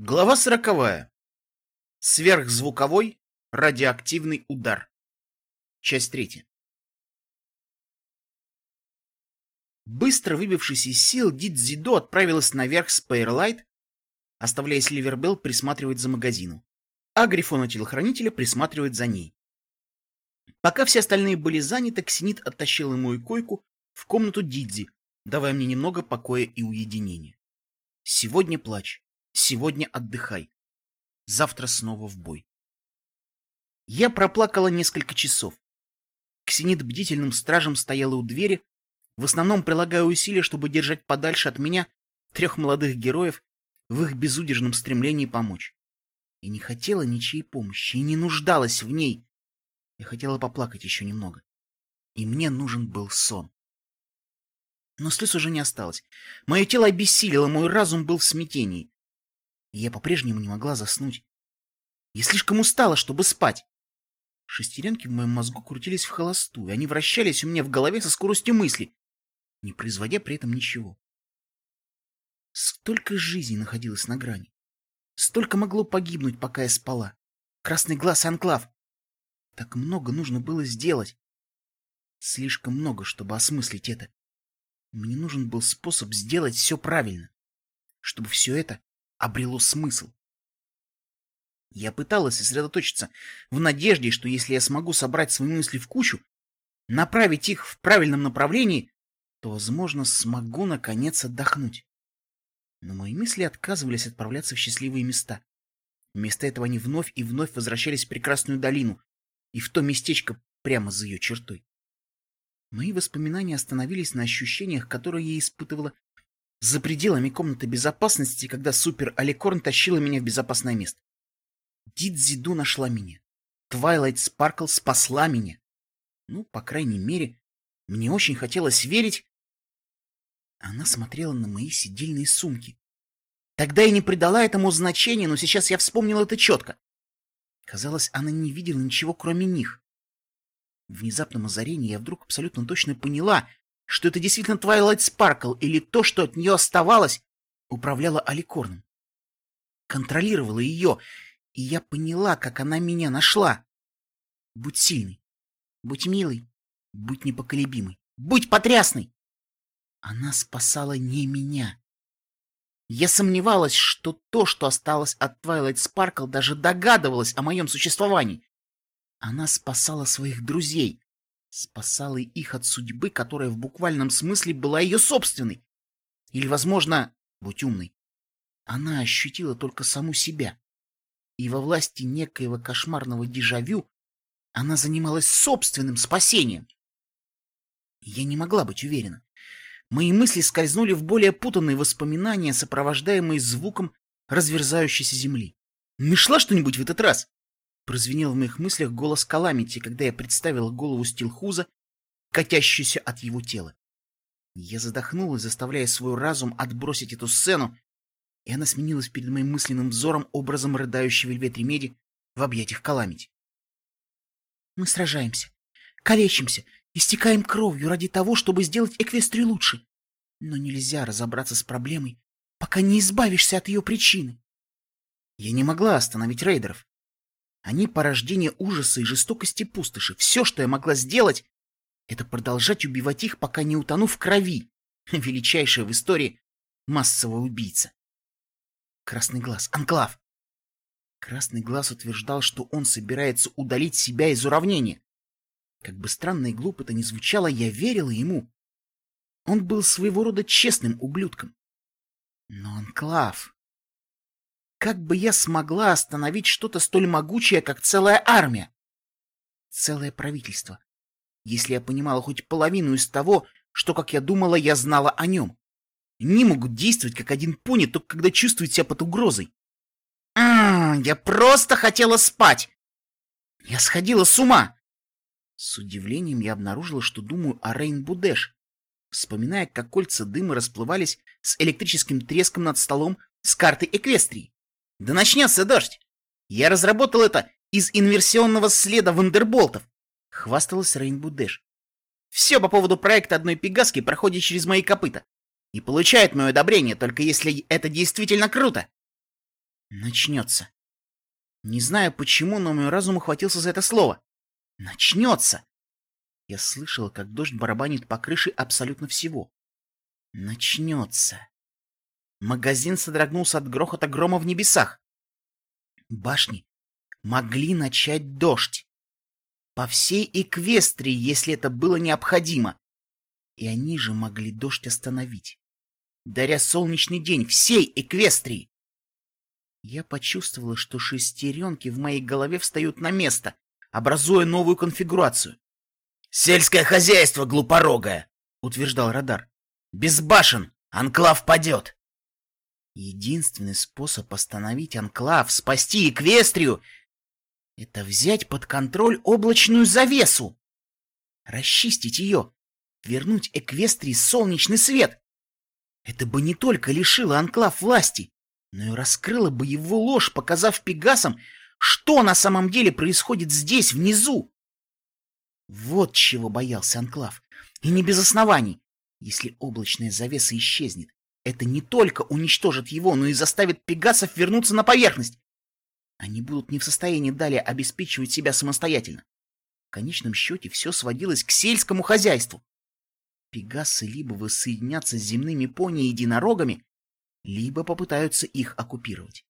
Глава сороковая. Сверхзвуковой радиоактивный удар. Часть третья. Быстро выбившись из сил, Дидзидо отправилась наверх с Пейрлайт, оставляя Сильвербелл присматривать за магазином, а Грифона телохранителя присматривать за ней. Пока все остальные были заняты, Ксенит оттащил мою койку в комнату Дидзи, давая мне немного покоя и уединения. Сегодня плач. Сегодня отдыхай. Завтра снова в бой. Я проплакала несколько часов. Ксенит бдительным стражем стояла у двери, в основном прилагая усилия, чтобы держать подальше от меня трех молодых героев в их безудержном стремлении помочь. И не хотела ничьей помощи, и не нуждалась в ней. Я хотела поплакать еще немного. И мне нужен был сон. Но слез уже не осталось. Мое тело обессилило, мой разум был в смятении и я по-прежнему не могла заснуть. Я слишком устала, чтобы спать. Шестеренки в моем мозгу крутились в холостую, они вращались у меня в голове со скоростью мысли, не производя при этом ничего. Столько жизней находилось на грани. Столько могло погибнуть, пока я спала. Красный глаз Анклав. Так много нужно было сделать. Слишком много, чтобы осмыслить это. Мне нужен был способ сделать все правильно. Чтобы все это обрело смысл. Я пыталась сосредоточиться в надежде, что если я смогу собрать свои мысли в кучу, направить их в правильном направлении, то, возможно, смогу наконец отдохнуть. Но мои мысли отказывались отправляться в счастливые места. Вместо этого они вновь и вновь возвращались в прекрасную долину и в то местечко прямо за ее чертой. Мои воспоминания остановились на ощущениях, которые я испытывала за пределами комнаты безопасности, когда Супер Аликорн тащила меня в безопасное место. Дидзиду нашла меня. Твайлайт Спаркл спасла меня. Ну, по крайней мере, мне очень хотелось верить. Она смотрела на мои сидельные сумки. Тогда я не придала этому значения, но сейчас я вспомнил это четко. Казалось, она не видела ничего, кроме них. В внезапном озарении я вдруг абсолютно точно поняла, что это действительно Твайлайт Спаркл или то, что от нее оставалось, управляла Аликорном. Контролировала ее, и я поняла, как она меня нашла. Будь сильный, будь милый, будь непоколебимый, будь потрясный. Она спасала не меня. Я сомневалась, что то, что осталось от Твайлайт Спаркл, даже догадывалась о моем существовании. Она спасала своих друзей, спасала их от судьбы, которая в буквальном смысле была ее собственной. Или, возможно, будь умной, она ощутила только саму себя. И во власти некоего кошмарного дежавю она занималась собственным спасением. Я не могла быть уверена. Мои мысли скользнули в более путанные воспоминания, сопровождаемые звуком разверзающейся земли. Нашла что-нибудь в этот раз? Прозвенел в моих мыслях голос Каламити, когда я представила голову Стилхуза, катящуюся от его тела. Я задохнулась, заставляя свой разум отбросить эту сцену, и она сменилась перед моим мысленным взором образом рыдающей Вельвет Ремеди в объятиях Каламити. Мы сражаемся, калечимся, истекаем кровью ради того, чтобы сделать Эквестрию лучше. Но нельзя разобраться с проблемой, пока не избавишься от ее причины. Я не могла остановить рейдеров. Они порождение ужаса и жестокости пустоши. Все, что я могла сделать, это продолжать убивать их, пока не утону в крови. Величайшая в истории массовая убийца. Красный глаз. Анклав. Красный глаз утверждал, что он собирается удалить себя из уравнения. Как бы странно и глупо это ни звучало, я верила ему. Он был своего рода честным ублюдком. Но Анклав... Как бы я смогла остановить что-то столь могучее, как целая армия? Целое правительство. Если я понимала хоть половину из того, что, как я думала, я знала о нем. Не могут действовать как один пони, только когда чувствуют себя под угрозой. А, я просто хотела спать. Я сходила с ума. С удивлением я обнаружила, что думаю о Рейн Будеш, вспоминая, как кольца дыма расплывались с электрическим треском над столом с картой Эквестрии. Да начнется дождь! Я разработал это из инверсионного следа вандерболтов, хвасталась Рейнбу Дэш. Все по поводу проекта одной пегаски проходит через мои копыта и получает мое одобрение, только если это действительно круто. Начнется. Не знаю почему, но мой разум ухватился за это слово. Начнется. Я слышала, как дождь барабанит по крыше абсолютно всего. Начнется. Магазин содрогнулся от грохота грома в небесах. Башни могли начать дождь. По всей Эквестрии, если это было необходимо. И они же могли дождь остановить, даря солнечный день всей Эквестрии. Я почувствовала, что шестеренки в моей голове встают на место, образуя новую конфигурацию. «Сельское хозяйство, глупорогое!» — утверждал радар. «Без башен анклав падет!» Единственный способ остановить анклав, спасти Эквестрию — это взять под контроль облачную завесу, расчистить ее, вернуть Эквестрии солнечный свет. Это бы не только лишило анклав власти, но и раскрыло бы его ложь, показав Пегасам, что на самом деле происходит здесь, внизу. Вот чего боялся анклав, и не без оснований. Если облачная завеса исчезнет, это не только уничтожит его, но и заставит пегасов вернуться на поверхность. Они будут не в состоянии далее обеспечивать себя самостоятельно. В конечном счете все сводилось к сельскому хозяйству. Пегасы либо воссоединятся с земными пони и единорогами, либо попытаются их оккупировать.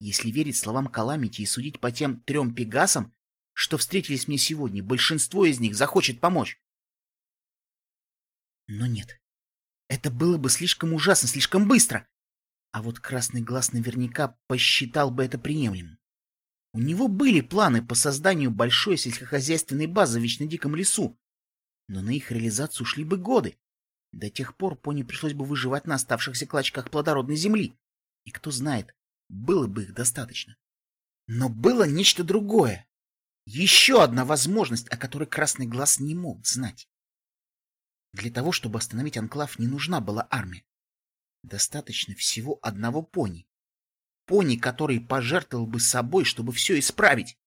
Если верить словам Каламити и судить по тем трем пегасам, что встретились мне сегодня, большинство из них захочет помочь. Но нет. Это было бы слишком ужасно, слишком быстро. А вот Красный Глаз наверняка посчитал бы это приемлемым. У него были планы по созданию большой сельскохозяйственной базы в Вечно Диком лесу, но на их реализацию ушли бы годы. До тех пор пони пришлось бы выживать на оставшихся клочках плодородной земли. И кто знает, было бы их достаточно. Но было нечто другое. Еще одна возможность, о которой Красный Глаз не мог знать. Для того, чтобы остановить анклав, не нужна была армия. Достаточно всего одного пони. Пони, который пожертвовал бы собой, чтобы все исправить.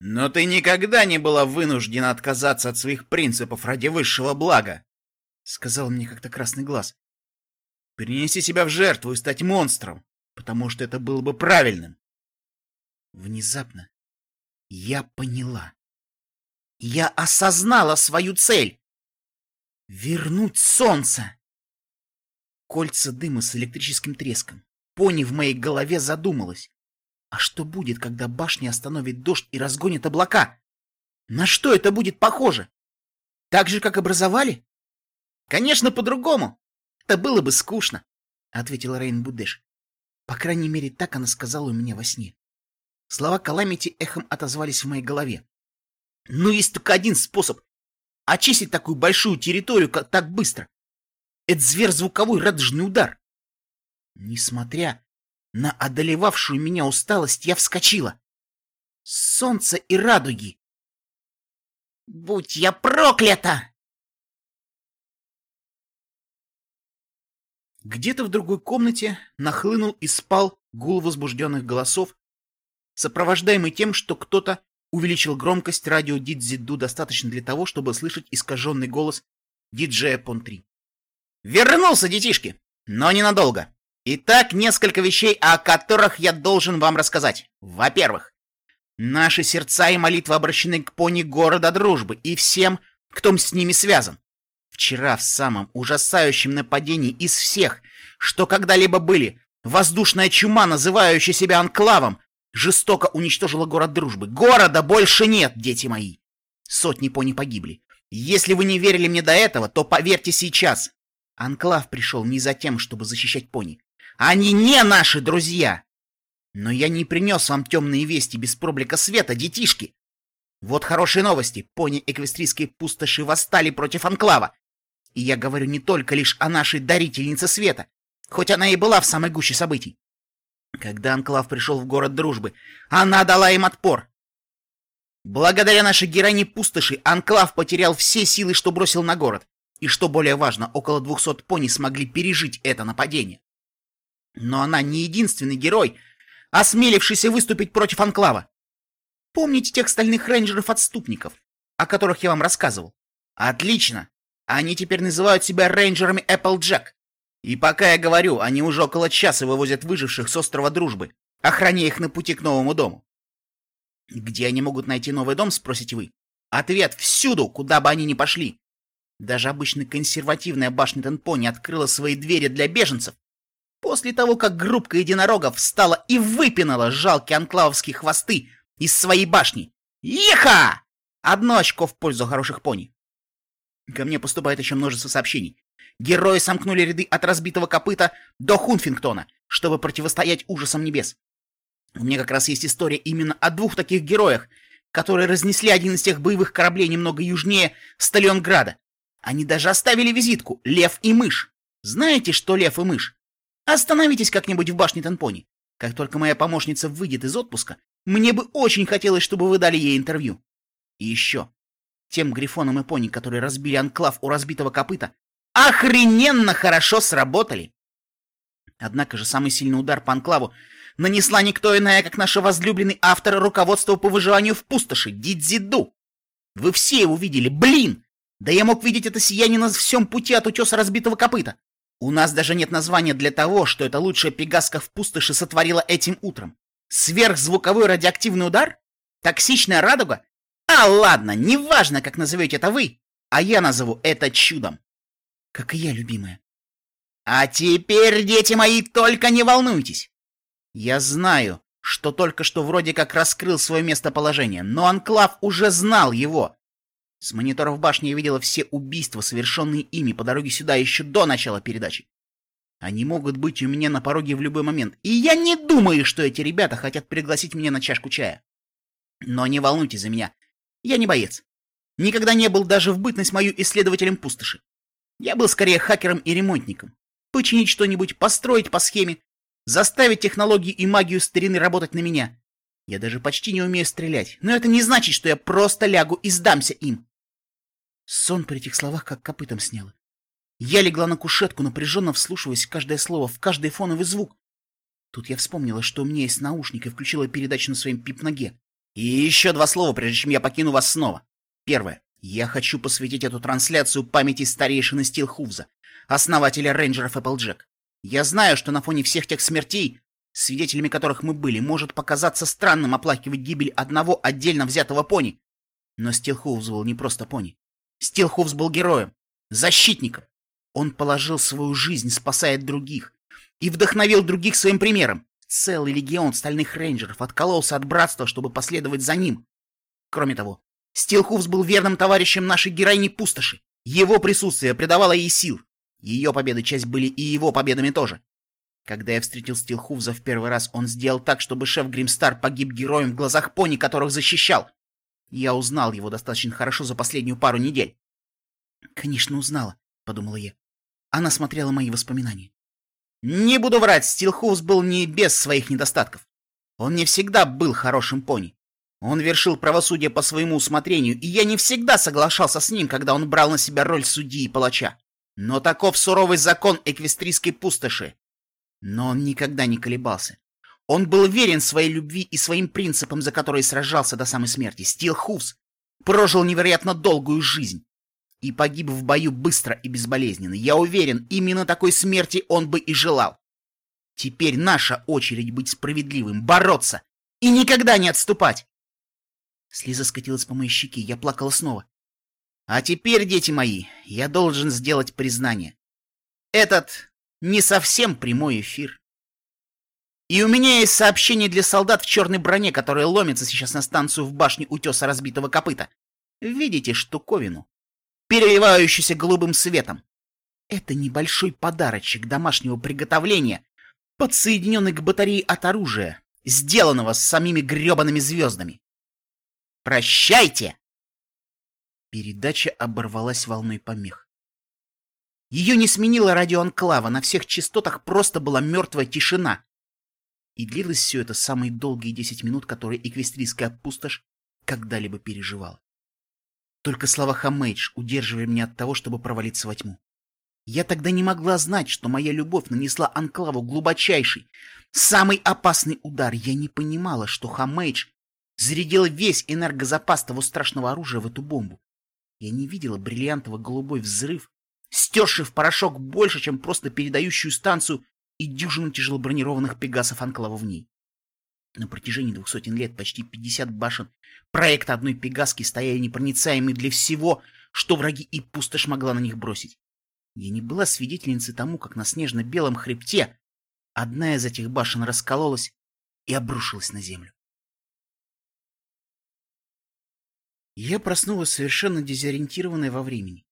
«Но ты никогда не была вынуждена отказаться от своих принципов ради высшего блага», — сказал мне как-то Красный Глаз. «Перенеси себя в жертву и стать монстром, потому что это было бы правильным». Внезапно я поняла. Я осознала свою цель. Вернуть солнце! Кольца дыма с электрическим треском. Пони в моей голове задумалась. А что будет, когда башня остановит дождь и разгонит облака? На что это будет похоже? Так же, как образовали? Конечно, по-другому. Это было бы скучно, — ответила Рейн Будеш. По крайней мере, так она сказала у меня во сне. Слова Каламити эхом отозвались в моей голове. Ну, есть только один способ очистить такую большую территорию как так быстро. Это зверь-звуковой радужный удар. Несмотря на одолевавшую меня усталость, я вскочила. Солнце и радуги. Будь я проклята! Где-то в другой комнате нахлынул и спал гул возбужденных голосов, сопровождаемый тем, что кто-то увеличил громкость радио Дидзиду достаточно для того, чтобы слышать искаженный голос диджея Пон-3. «Вернулся, детишки! Но ненадолго. Итак, несколько вещей, о которых я должен вам рассказать. Во-первых, наши сердца и молитвы обращены к пони города дружбы и всем, кто с ними связан. Вчера в самом ужасающем нападении из всех, что когда-либо были, воздушная чума, называющая себя анклавом, жестоко уничтожила город дружбы. Города больше нет, дети мои. Сотни пони погибли. Если вы не верили мне до этого, то поверьте сейчас. Анклав пришел не за тем, чтобы защищать пони. Они не наши друзья. Но я не принес вам темные вести без проблеска света, детишки. Вот хорошие новости. Пони эквестрийской пустоши восстали против Анклава. И я говорю не только лишь о нашей дарительнице света, хоть она и была в самой гуще событий. Когда Анклав пришел в город дружбы, она дала им отпор. Благодаря нашей героине пустоши Анклав потерял все силы, что бросил на город. И что более важно, около двухсот пони смогли пережить это нападение. Но она не единственный герой, осмелившийся выступить против Анклава. Помните тех стальных рейнджеров-отступников, о которых я вам рассказывал? Отлично! Они теперь называют себя рейнджерами Applejack. И пока я говорю, они уже около часа вывозят выживших с острова Дружбы, охраняя их на пути к новому дому. Где они могут найти новый дом, спросите вы? Ответ — всюду, куда бы они ни пошли. Даже обычно консервативная башня Тенпони открыла свои двери для беженцев после того, как группка единорогов встала и выпинала жалкие анклавовские хвосты из своей башни. Еха! Одно очко в пользу хороших пони. Ко мне поступает еще множество сообщений. Герои сомкнули ряды от разбитого копыта до Хунфингтона, чтобы противостоять ужасам небес. У меня как раз есть история именно о двух таких героях, которые разнесли один из тех боевых кораблей немного южнее Сталионграда. Они даже оставили визитку «Лев и мышь». Знаете, что лев и мышь? Остановитесь как-нибудь в башне Танпони. Как только моя помощница выйдет из отпуска, мне бы очень хотелось, чтобы вы дали ей интервью. И еще. Тем грифонам и пони, которые разбили анклав у разбитого копыта, охрененно хорошо сработали. Однако же самый сильный удар по анклаву нанесла никто иная, как наш возлюбленный автор руководства по выживанию в пустоши, Дидзиду. Вы все его видели, блин! Да я мог видеть это сияние на всем пути от утеса разбитого копыта. У нас даже нет названия для того, что эта лучшая пегаска в пустоши сотворила этим утром. Сверхзвуковой радиоактивный удар? Токсичная радуга? А ладно, неважно, как назовете это вы, а я назову это чудом. Как и я, любимая. А теперь, дети мои, только не волнуйтесь. Я знаю, что только что вроде как раскрыл свое местоположение, но Анклав уже знал его. С мониторов башни я видела все убийства, совершенные ими по дороге сюда еще до начала передачи. Они могут быть у меня на пороге в любой момент, и я не думаю, что эти ребята хотят пригласить меня на чашку чая. Но не волнуйтесь за меня, я не боец. Никогда не был даже в бытность мою исследователем пустоши. Я был скорее хакером и ремонтником. Починить что-нибудь, построить по схеме, заставить технологии и магию старины работать на меня. Я даже почти не умею стрелять, но это не значит, что я просто лягу и сдамся им. Сон при этих словах как копытом сняло. Я легла на кушетку, напряженно вслушиваясь в каждое слово, в каждый фоновый звук. Тут я вспомнила, что у меня есть наушник, и включила передачу на своем пип-ноге. И еще два слова, прежде чем я покину вас снова. Первое. Я хочу посвятить эту трансляцию памяти старейшины Стилхувза, основателя рейнджеров Applejack. Я знаю, что на фоне всех тех смертей, свидетелями которых мы были, может показаться странным оплакивать гибель одного отдельно взятого пони. Но Стилхувз был не просто пони. Стилховс был героем, защитником. Он положил свою жизнь, спасая других, и вдохновил других своим примером. Целый легион стальных рейнджеров откололся от братства, чтобы последовать за ним. Кроме того, Стилхувс был верным товарищем нашей героини Пустоши. Его присутствие придавало ей сил. Ее победы часть были и его победами тоже. Когда я встретил Стилхувза в первый раз, он сделал так, чтобы шеф Гримстар погиб героем в глазах пони, которых защищал. Я узнал его достаточно хорошо за последнюю пару недель. «Конечно, узнала», — подумала я. Она смотрела мои воспоминания. Не буду врать, Стилхоус был не без своих недостатков. Он не всегда был хорошим пони. Он вершил правосудие по своему усмотрению, и я не всегда соглашался с ним, когда он брал на себя роль судьи и палача. Но таков суровый закон эквестрийской пустоши. Но он никогда не колебался. Он был верен своей любви и своим принципам, за которые сражался до самой смерти. Стил Хувс прожил невероятно долгую жизнь и погиб в бою быстро и безболезненно. Я уверен, именно такой смерти он бы и желал. Теперь наша очередь быть справедливым, бороться и никогда не отступать. Слеза скатилась по моей щеке, я плакала снова. А теперь, дети мои, я должен сделать признание. Этот не совсем прямой эфир. И у меня есть сообщение для солдат в черной броне, которые ломятся сейчас на станцию в башне утеса разбитого копыта. Видите штуковину? Переливающуюся голубым светом. Это небольшой подарочек домашнего приготовления, подсоединенный к батарее от оружия, сделанного с самими гребаными звездами. Прощайте! Передача оборвалась волной помех. Ее не сменила радиоанклава, на всех частотах просто была мертвая тишина. И длилось все это самые долгие десять минут, которые эквестрийская пустошь когда-либо переживала. Только слова Хамейдж удерживали меня от того, чтобы провалиться во тьму. Я тогда не могла знать, что моя любовь нанесла Анклаву глубочайший, самый опасный удар. Я не понимала, что Хамейдж зарядила весь энергозапас того страшного оружия в эту бомбу. Я не видела бриллиантово-голубой взрыв стерший в порошок больше, чем просто передающую станцию и дюжину тяжелобронированных пегасов анклава в ней. На протяжении двух сотен лет почти 50 башен проекта одной пегаски стояли непроницаемыми для всего, что враги и пустошь могла на них бросить. Я не была свидетельницей тому, как на снежно-белом хребте одна из этих башен раскололась и обрушилась на землю. Я проснулась совершенно дезориентированная во времени.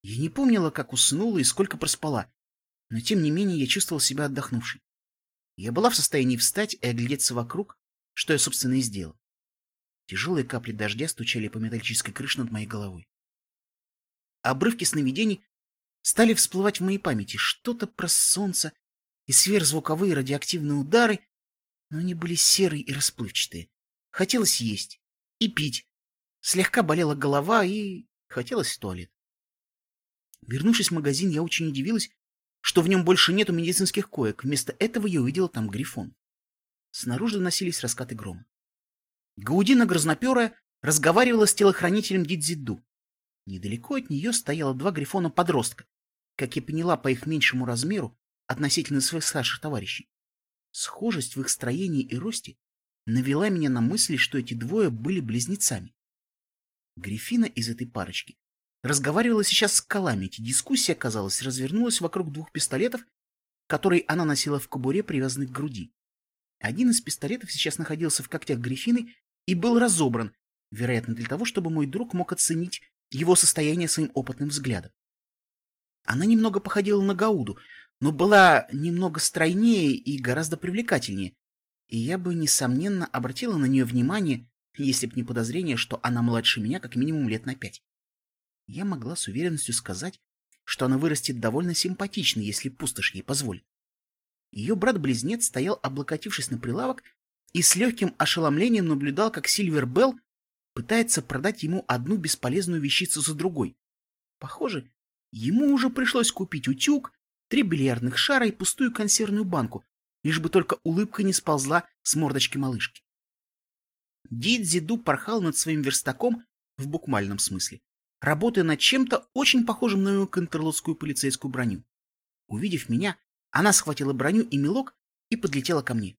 Я не помнила, как уснула и сколько проспала, но тем не менее я чувствовал себя отдохнувшей. Я была в состоянии встать и оглядеться вокруг, что я, собственно, и сделал. Тяжелые капли дождя стучали по металлической крыше над моей головой. Обрывки сновидений стали всплывать в моей памяти. Что-то про солнце и сверхзвуковые радиоактивные удары, но они были серые и расплывчатые. Хотелось есть и пить. Слегка болела голова и хотелось в туалет. Вернувшись в магазин, я очень удивилась, что в нем больше нету медицинских коек. Вместо этого я увидела там грифон. Снаружи доносились раскаты грома. Гаудина грозноперая разговаривала с телохранителем Дидзиду. Недалеко от нее стояло два грифона-подростка, как я поняла по их меньшему размеру относительно своих старших товарищей. Схожесть в их строении и росте навела меня на мысли, что эти двое были близнецами. Грифина из этой парочки разговаривала сейчас с Каламити. Дискуссия, казалось, развернулась вокруг двух пистолетов, которые она носила в кобуре, привязанных к груди. Один из пистолетов сейчас находился в когтях Грифины и был разобран, вероятно, для того, чтобы мой друг мог оценить его состояние своим опытным взглядом. Она немного походила на Гауду, но была немного стройнее и гораздо привлекательнее, и я бы, несомненно, обратила на нее внимание, если б не подозрение, что она младше меня как минимум лет на пять. Я могла с уверенностью сказать, что она вырастет довольно симпатичной, если пустошь ей позволит. Ее брат-близнец стоял, облокотившись на прилавок, и с легким ошеломлением наблюдал, как Сильвер Белл пытается продать ему одну бесполезную вещицу за другой. Похоже, ему уже пришлось купить утюг, три бильярдных шара и пустую консервную банку, лишь бы только улыбка не сползла с мордочки малышки. Дидзиду порхал над своим верстаком в буквальном смысле, работая над чем-то очень похожим на мою контрлотскую полицейскую броню. Увидев меня, она схватила броню и мелок и подлетела ко мне.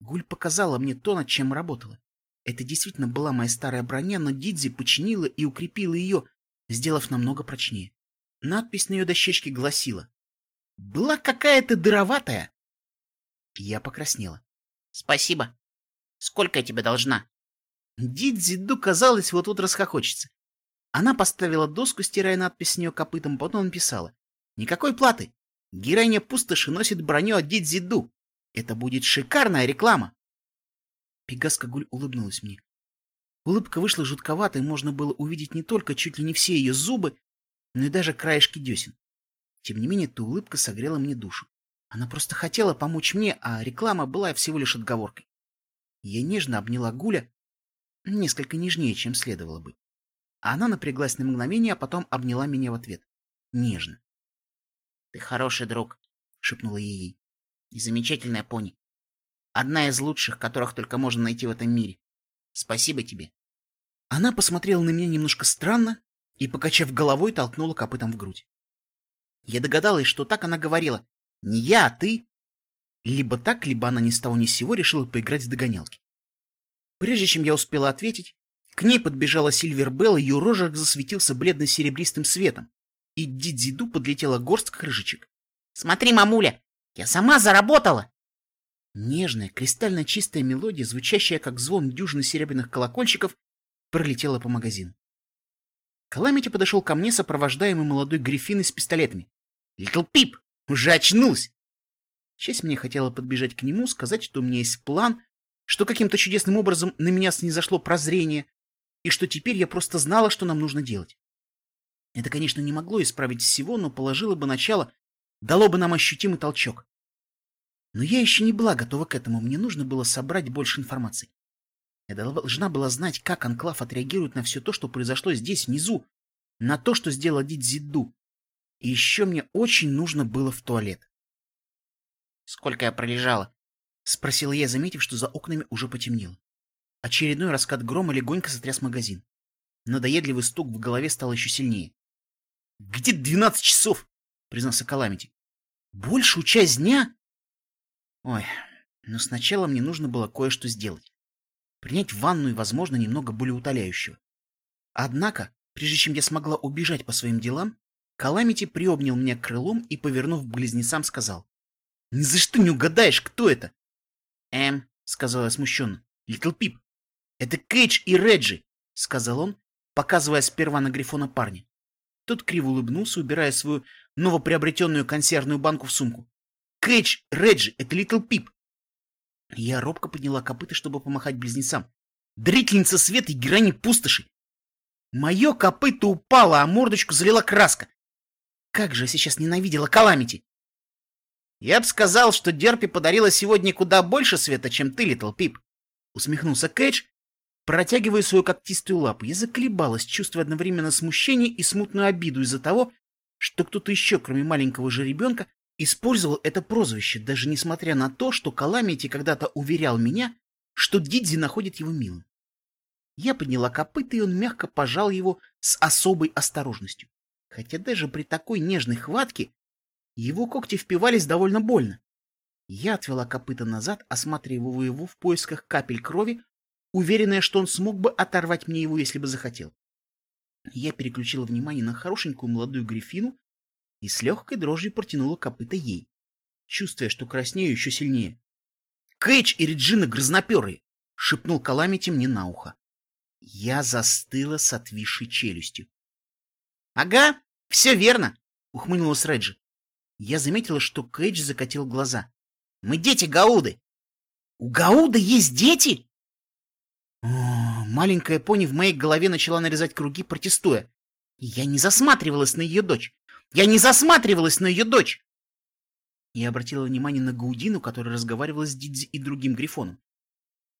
Гуль показала мне то, над чем работала. Это действительно была моя старая броня, но Дидзи починила и укрепила ее, сделав намного прочнее. Надпись на ее дощечке гласила «Была какая-то дыроватая». Я покраснела. «Спасибо. Сколько я тебе должна?» Дидзиду, казалось, вот-вот расхохочется. Она поставила доску, стирая надпись с нее копытом, потом написала. «Никакой платы. Героиня пустоши носит броню от Дидзиду. Это будет шикарная реклама!» Пегаска Гуль улыбнулась мне. Улыбка вышла жутковатой, можно было увидеть не только чуть ли не все ее зубы, но и даже краешки десен. Тем не менее, эта улыбка согрела мне душу. Она просто хотела помочь мне, а реклама была всего лишь отговоркой. Я нежно обняла Гуля, несколько нежнее, чем следовало бы. Она напряглась на мгновение, а потом обняла меня в ответ. Нежно. — Ты хороший друг, — шепнула ей. — И замечательная пони. Одна из лучших, которых только можно найти в этом мире. Спасибо тебе. Она посмотрела на меня немножко странно и, покачав головой, толкнула копытом в грудь. Я догадалась, что так она говорила. Не я, а ты. Либо так, либо она ни с того ни с сего решила поиграть в догонялки. Прежде чем я успела ответить, к ней подбежала Сильвер Белл, ее рожек засветился бледно-серебристым светом, и Дидзиду подлетела горстка крышечек. — Смотри, мамуля, я сама заработала! Нежная, кристально чистая мелодия, звучащая как звон дюжины серебряных колокольчиков, пролетела по магазину. Каламити подошел ко мне, сопровождаемый молодой грифиной с пистолетами. «Литл Пип! Уже очнулась!» Часть мне хотела подбежать к нему, сказать, что у меня есть план, что каким-то чудесным образом на меня снизошло прозрение, и что теперь я просто знала, что нам нужно делать. Это, конечно, не могло исправить всего, но положило бы начало, дало бы нам ощутимый толчок. Но я еще не была готова к этому, мне нужно было собрать больше информации. Я должна была знать, как Анклав отреагирует на все то, что произошло здесь, внизу, на то, что сделала Дидзиду. И еще мне очень нужно было в туалет. «Сколько я пролежала?» — спросила я, заметив, что за окнами уже потемнело. Очередной раскат грома легонько сотряс магазин. Надоедливый стук в голове стал еще сильнее. Где двенадцать часов? Признался Каламити. Большую часть дня? Ой, но сначала мне нужно было кое-что сделать. Принять ванну и, возможно, немного более утоляющего. Однако, прежде чем я смогла убежать по своим делам, Каламити приобнял меня крылом и, повернув к близнецам, сказал. — Ни за что не угадаешь, кто это? — Эм, — сказала я смущенно. — Литл Пип. — Это Кейдж и Реджи, — сказал он, показывая сперва на Грифона парня. Тот криво улыбнулся, убирая свою новоприобретенную консервную банку в сумку. — Кейдж, Реджи, это Литл Пип. Я робко подняла копыта, чтобы помахать близнецам. Дрительница света и герани пустоши. Мое копыто упало, а мордочку залила краска. Как же я сейчас ненавидела Каламити! Я бы сказал, что Дерпи подарила сегодня куда больше света, чем ты, Литл Пип. Усмехнулся Кэдж, протягивая свою когтистую лапу. Я заколебалась, чувствуя одновременно смущение и смутную обиду из-за того, что кто-то еще, кроме маленького же ребенка, использовал это прозвище, даже несмотря на то, что Каламити когда-то уверял меня, что Дидзи находит его милым. Я подняла копыта, и он мягко пожал его с особой осторожностью хотя даже при такой нежной хватке его когти впивались довольно больно. Я отвела копыта назад, осматривая его в поисках капель крови, уверенная, что он смог бы оторвать мне его, если бы захотел. Я переключила внимание на хорошенькую молодую грифину и с легкой дрожью протянула копыта ей, чувствуя, что краснею еще сильнее. «Кэч и Реджина грозноперые!» — шепнул Каламити мне на ухо. Я застыла с отвисшей челюстью. Ага, все верно, ухмыльнулась Реджи. Я заметила, что Кейдж закатил глаза. Мы дети Гауды. У Гауды есть дети? О, маленькая пони в моей голове начала нарезать круги, протестуя. Я не засматривалась на ее дочь. Я не засматривалась на ее дочь. Я обратила внимание на Гаудину, которая разговаривала с Дидзи и другим грифоном.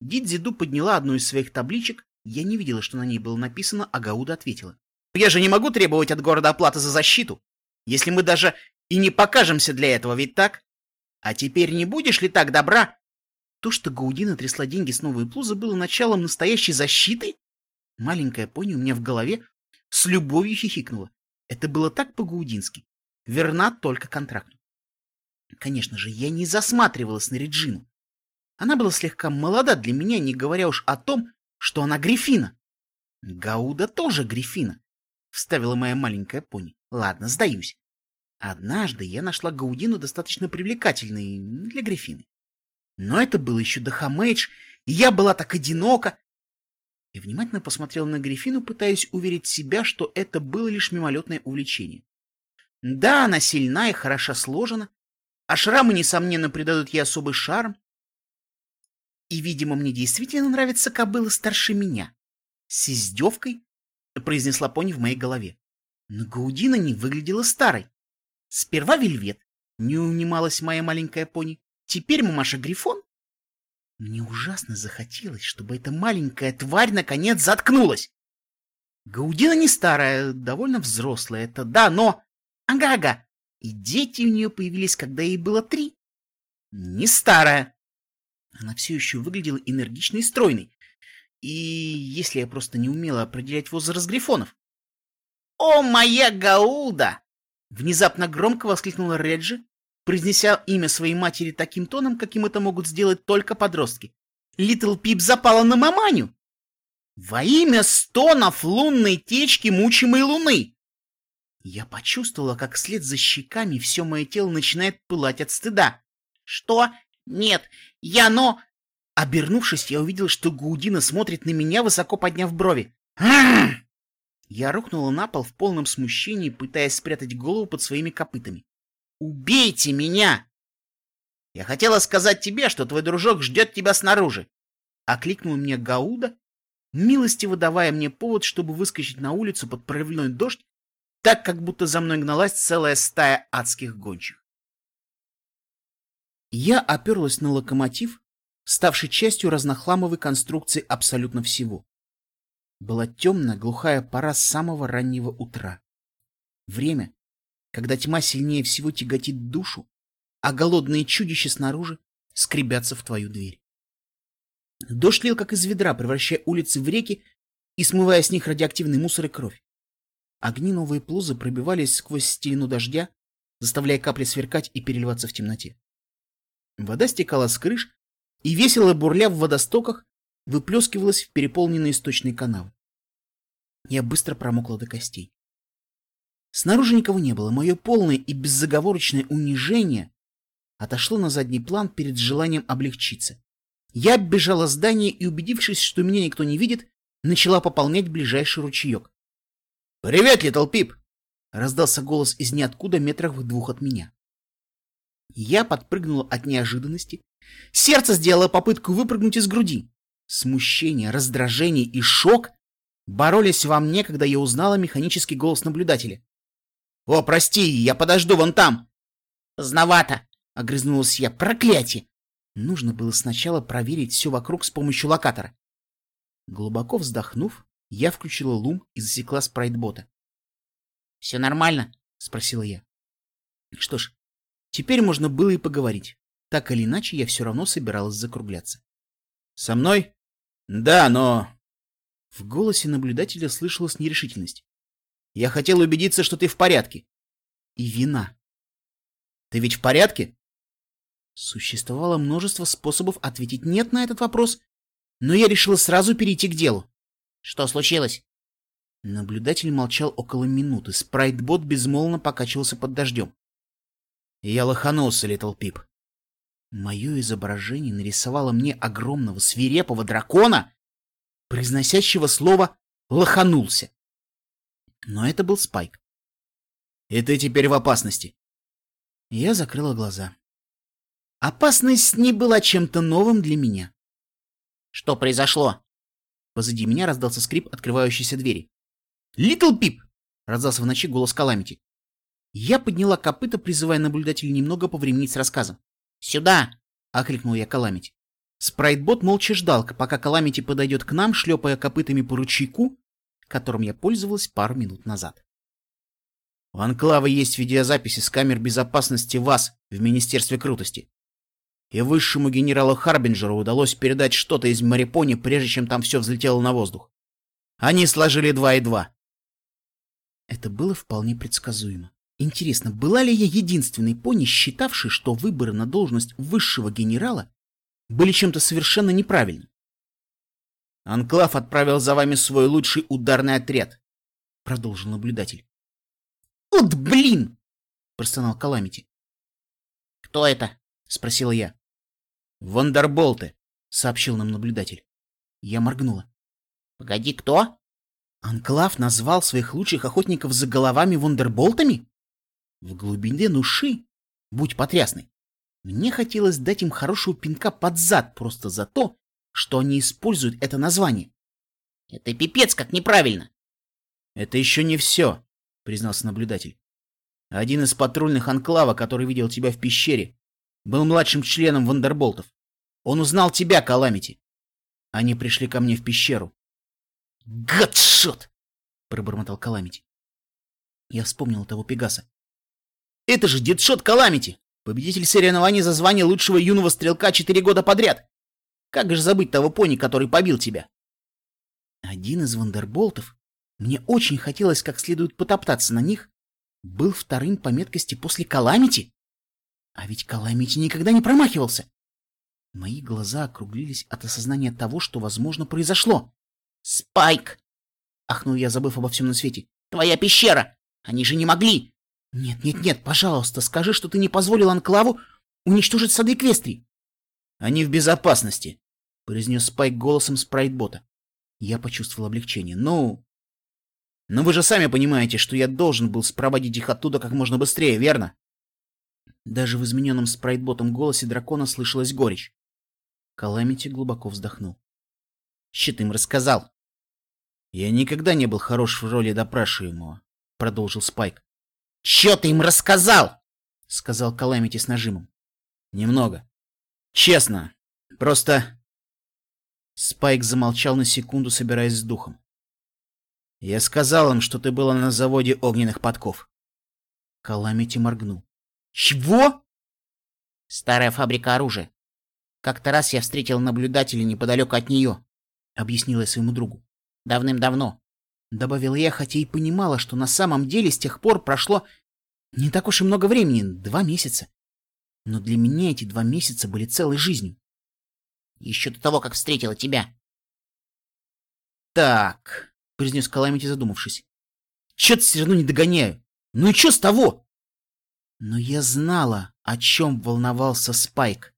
Дидзиду подняла одну из своих табличек. Я не видела, что на ней было написано, а Гауда ответила. Я же не могу требовать от города оплаты за защиту, если мы даже и не покажемся для этого, ведь так? А теперь не будешь ли так добра? То, что Гаудина трясла деньги с новой плузы, было началом настоящей защиты? Маленькая пони у меня в голове с любовью хихикнула. Это было так по-гаудински. Верна только контракту. Конечно же, я не засматривалась на Реджину. Она была слегка молода для меня, не говоря уж о том, что она Грифина. Гауда тоже Грифина. — вставила моя маленькая пони. — Ладно, сдаюсь. Однажды я нашла Гаудину достаточно привлекательной для Грифины. Но это было еще до Хамейдж, и я была так одинока. И внимательно посмотрела на Грифину, пытаясь уверить себя, что это было лишь мимолетное увлечение. Да, она сильна и хорошо сложена, а шрамы, несомненно, придадут ей особый шарм. И, видимо, мне действительно нравится кобыла старше меня. С издевкой — произнесла пони в моей голове. Но Гаудина не выглядела старой. Сперва вельвет, не унималась моя маленькая пони. Теперь мамаша Грифон. Мне ужасно захотелось, чтобы эта маленькая тварь наконец заткнулась. Гаудина не старая, довольно взрослая, это да, но... Ага-ага, и дети у нее появились, когда ей было три. Не старая. Она все еще выглядела энергичной и стройной, и если я просто не умела определять возраст грифонов. «О, моя Гауда!» Внезапно громко воскликнула Реджи, произнеся имя своей матери таким тоном, каким это могут сделать только подростки. «Литл Пип запала на маманю!» «Во имя стонов лунной течки мучимой луны!» Я почувствовала, как вслед за щеками все мое тело начинает пылать от стыда. «Что? Нет, я но...» Обернувшись, я увидел, что Гаудина смотрит на меня, высоко подняв брови. Я рухнула на пол в полном смущении, пытаясь спрятать голову под своими копытами. «Убейте меня!» «Я хотела сказать тебе, что твой дружок ждет тебя снаружи!» Окликнул меня Гауда, милостиво давая мне повод, чтобы выскочить на улицу под проливной дождь, так, как будто за мной гналась целая стая адских гончих. Я оперлась на локомотив, ставший частью разнохламовой конструкции абсолютно всего. Была темная, глухая пора самого раннего утра. Время, когда тьма сильнее всего тяготит душу, а голодные чудища снаружи скребятся в твою дверь. Дождь лил, как из ведра, превращая улицы в реки и смывая с них радиоактивный мусор и кровь. Огни новой плузы пробивались сквозь стену дождя, заставляя капли сверкать и переливаться в темноте. Вода стекала с крыш и, весело бурля в водостоках, выплескивалась в переполненные источные канавы. Я быстро промокла до костей. Снаружи никого не было. Мое полное и беззаговорочное унижение отошло на задний план перед желанием облегчиться. Я оббежала здание и, убедившись, что меня никто не видит, начала пополнять ближайший ручеек. «Привет, Литл Пип!» — раздался голос из ниоткуда метрах в двух от меня. Я подпрыгнула от неожиданности. Сердце сделало попытку выпрыгнуть из груди. Смущение, раздражение и шок боролись во мне, когда я узнала механический голос наблюдателя. «О, прости, я подожду вон там!» «Поздновато!» — огрызнулась я. «Проклятие!» Нужно было сначала проверить все вокруг с помощью локатора. Глубоко вздохнув, я включила лум и засекла спрайтбота. «Все нормально?» — спросила я. Что ж, теперь можно было и поговорить. Так или иначе, я все равно собиралась закругляться. «Со мной?» «Да, но...» В голосе наблюдателя слышалась нерешительность. «Я хотел убедиться, что ты в порядке». «И вина». «Ты ведь в порядке?» Существовало множество способов ответить «нет» на этот вопрос, но я решила сразу перейти к делу. «Что случилось?» Наблюдатель молчал около минуты. Спрайтбот безмолвно покачивался под дождем. Я лоханулся, Литл Пип. Мое изображение нарисовало мне огромного свирепого дракона, произносящего слово «лоханулся». Но это был Спайк. И ты теперь в опасности. Я закрыла глаза. Опасность не была чем-то новым для меня. Что произошло? Позади меня раздался скрип открывающейся двери. «Литл Пип!» — раздался в ночи голос Каламити. Я подняла копыта, призывая наблюдателя немного повременить с рассказом. «Сюда!» — окликнул я Каламити. Спрайтбот молча ждал, пока Каламити подойдет к нам, шлепая копытами по ручейку, которым я пользовалась пару минут назад. У Анклава есть видеозаписи с камер безопасности ВАЗ в Министерстве Крутости. И высшему генералу Харбинджеру удалось передать что-то из Марипони, прежде чем там все взлетело на воздух. Они сложили два и два. Это было вполне предсказуемо. Интересно, была ли я единственной пони, считавшей, что выборы на должность высшего генерала были чем-то совершенно неправильным. «Анклав отправил за вами свой лучший ударный отряд», — продолжил наблюдатель. «Вот блин!» — простонал Каламити. «Кто это?» — спросила я. «Вандерболты», — сообщил нам наблюдатель. Я моргнула. «Погоди, кто?» Анклав назвал своих лучших охотников за головами вандерболтами? В глубине души, будь потрясной, мне хотелось дать им хорошего пинка под зад просто за то, что они используют это название. Это пипец как неправильно. Это еще не все, признался наблюдатель. Один из патрульных анклава, который видел тебя в пещере, был младшим членом Вандерболтов. Он узнал тебя, Каламити. Они пришли ко мне в пещеру. «Гадшот!» — пробормотал Каламити. Я вспомнил того Пегаса. «Это же Дедшот Каламити! Победитель соревнований за звание лучшего юного стрелка четыре года подряд. Как же забыть того пони, который побил тебя? Один из вандерболтов, мне очень хотелось как следует потоптаться на них, был вторым по меткости после Каламити. А ведь Каламити никогда не промахивался. Мои глаза округлились от осознания того, что, возможно, произошло. «Спайк!» — ахнул я, забыв обо всем на свете. «Твоя пещера! Они же не могли! «Нет, нет, нет, пожалуйста, скажи, что ты не позволил Анклаву уничтожить сады Эквестрии». «Они в безопасности», — произнес Спайк голосом спрайтбота. Я почувствовал облегчение. «Ну...» «Но вы же сами понимаете, что я должен был спроводить их оттуда как можно быстрее, верно?» Даже в измененном спрайтботом голосе дракона слышалась горечь. Каламити глубоко вздохнул. «Что ты им рассказал?» «Я никогда не был хорош в роли допрашиваемого», — продолжил Спайк. «Чё ты им рассказал?» — сказал Каламити с нажимом. «Немного. Честно. Просто...» Спайк замолчал на секунду, собираясь с духом. «Я сказал им, что ты была на заводе огненных подков». Каламити моргнул. «Чего?» «Старая фабрика оружия. Как-то раз я встретил наблюдателя неподалеку от нее», — объяснила своему другу. «Давным-давно. Добавила я, хотя и понимала, что на самом деле с тех пор прошло не так уж и много времени, два месяца. Но для меня эти два месяца были целой жизнью. Еще до того, как встретила тебя. Так, произнес Каламити, задумавшись. Чё-то все равно не догоняю. Ну и чё с того? Но я знала, о чем волновался Спайк.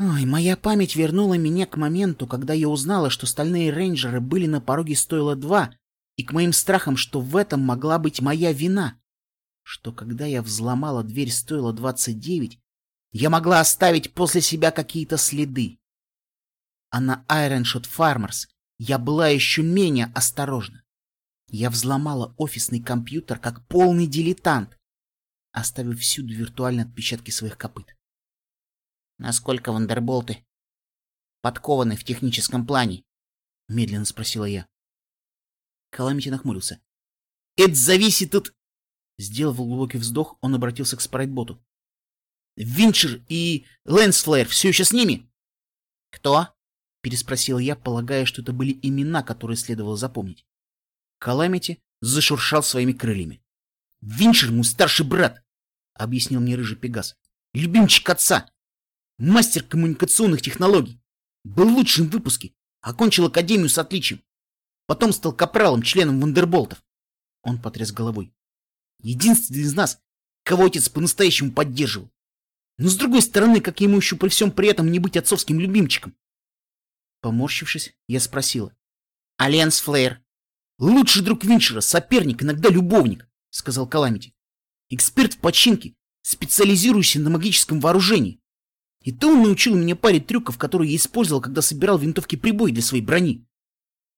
Ой, моя память вернула меня к моменту, когда я узнала, что стальные рейнджеры были на пороге стоило два, и к моим страхам, что в этом могла быть моя вина. Что когда я взломала дверь стоило двадцать девять, я могла оставить после себя какие-то следы. А на Ironshot Farmers я была еще менее осторожна. Я взломала офисный компьютер как полный дилетант, оставив всюду виртуальные отпечатки своих копыт. Насколько вандерболты подкованы в техническом плане? Медленно спросила я. Каламити нахмурился. Это зависит от... Сделав глубокий вздох, он обратился к спрайтботу. Винчер и Лэнсфлэр все еще с ними? Кто? Переспросил я, полагая, что это были имена, которые следовало запомнить. Каламити зашуршал своими крыльями. Винчер мой старший брат, объяснил мне рыжий пегас. Любимчик отца мастер коммуникационных технологий. Был лучшим в выпуске, окончил академию с отличием. Потом стал капралом, членом Вандерболтов. Он потряс головой. Единственный из нас, кого отец по-настоящему поддерживал. Но с другой стороны, как ему еще при всем при этом не быть отцовским любимчиком? Поморщившись, я спросила. А Ленс Флэйр? Лучший друг Винчера, соперник, иногда любовник, сказал Каламити. Эксперт в починке, специализирующийся на магическом вооружении. И то он научил меня паре трюков, которые я использовал, когда собирал винтовки прибой для своей брони.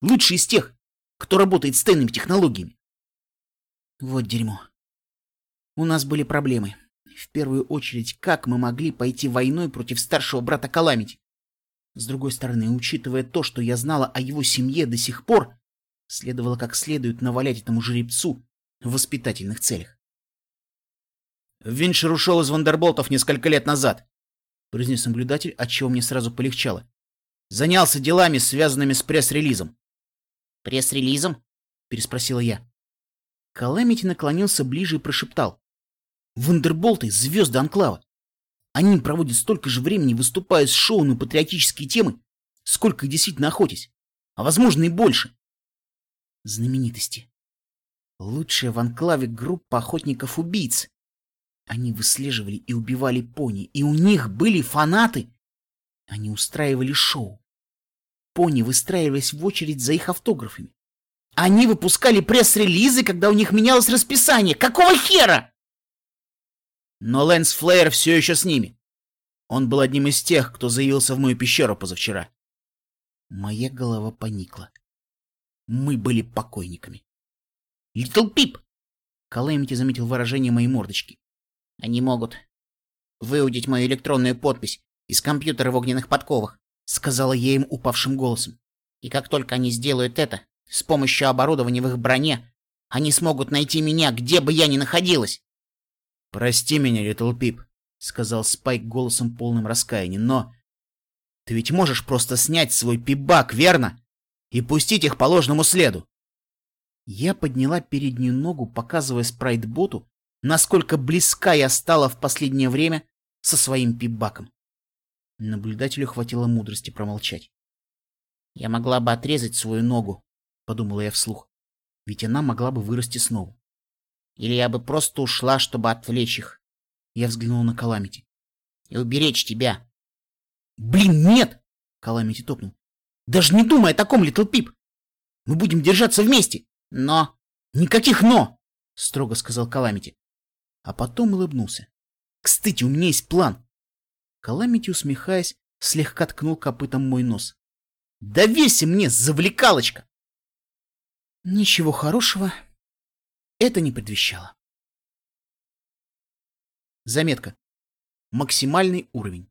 Лучший из тех, кто работает с тайными технологиями. Вот дерьмо. У нас были проблемы. В первую очередь, как мы могли пойти войной против старшего брата Каламити? С другой стороны, учитывая то, что я знала о его семье до сих пор, следовало как следует навалять этому жеребцу в воспитательных целях. Винчер ушел из Вандерболтов несколько лет назад, — произнес наблюдатель, отчего мне сразу полегчало. «Занялся делами, связанными с пресс-релизом». «Пресс-релизом?» — переспросила я. Каламити наклонился ближе и прошептал. «Вандерболты — звезды Анклава. Они проводят столько же времени, выступая с шоу на патриотические темы, сколько действительно охотясь, а возможно и больше. Знаменитости. Лучшая в Анклаве группа охотников-убийц. Они выслеживали и убивали пони, и у них были фанаты. Они устраивали шоу. Пони выстраивались в очередь за их автографами. Они выпускали пресс-релизы, когда у них менялось расписание. Какого хера? Но Лэнс Флэйр все еще с ними. Он был одним из тех, кто заявился в мою пещеру позавчера. Моя голова поникла. Мы были покойниками. «Литл Пип!» Каламити заметил выражение моей мордочки. Они могут выудить мою электронную подпись из компьютера в огненных подковах, сказала я им упавшим голосом. И как только они сделают это, с помощью оборудования в их броне, они смогут найти меня, где бы я ни находилась. Прости меня, Литл Пип, сказал Спайк голосом полным раскаяния, но ты ведь можешь просто снять свой пибак, верно? И пустить их по ложному следу. Я подняла переднюю ногу, показывая спрайт-боту, насколько близка я стала в последнее время со своим пибаком. Наблюдателю хватило мудрости промолчать. «Я могла бы отрезать свою ногу», — подумала я вслух, ведь она могла бы вырасти снова. «Или я бы просто ушла, чтобы отвлечь их». Я взглянул на Каламити. «И уберечь тебя». «Блин, нет!» — Каламити топнул. «Даже не думай о таком, Литл Пип! Мы будем держаться вместе!» «Но...» «Никаких «но!» — строго сказал Каламити а потом улыбнулся. «Кстати, у меня есть план!» Каламити, усмехаясь, слегка ткнул копытом мой нос. «Доверься мне, завлекалочка!» Ничего хорошего это не предвещало. Заметка. Максимальный уровень.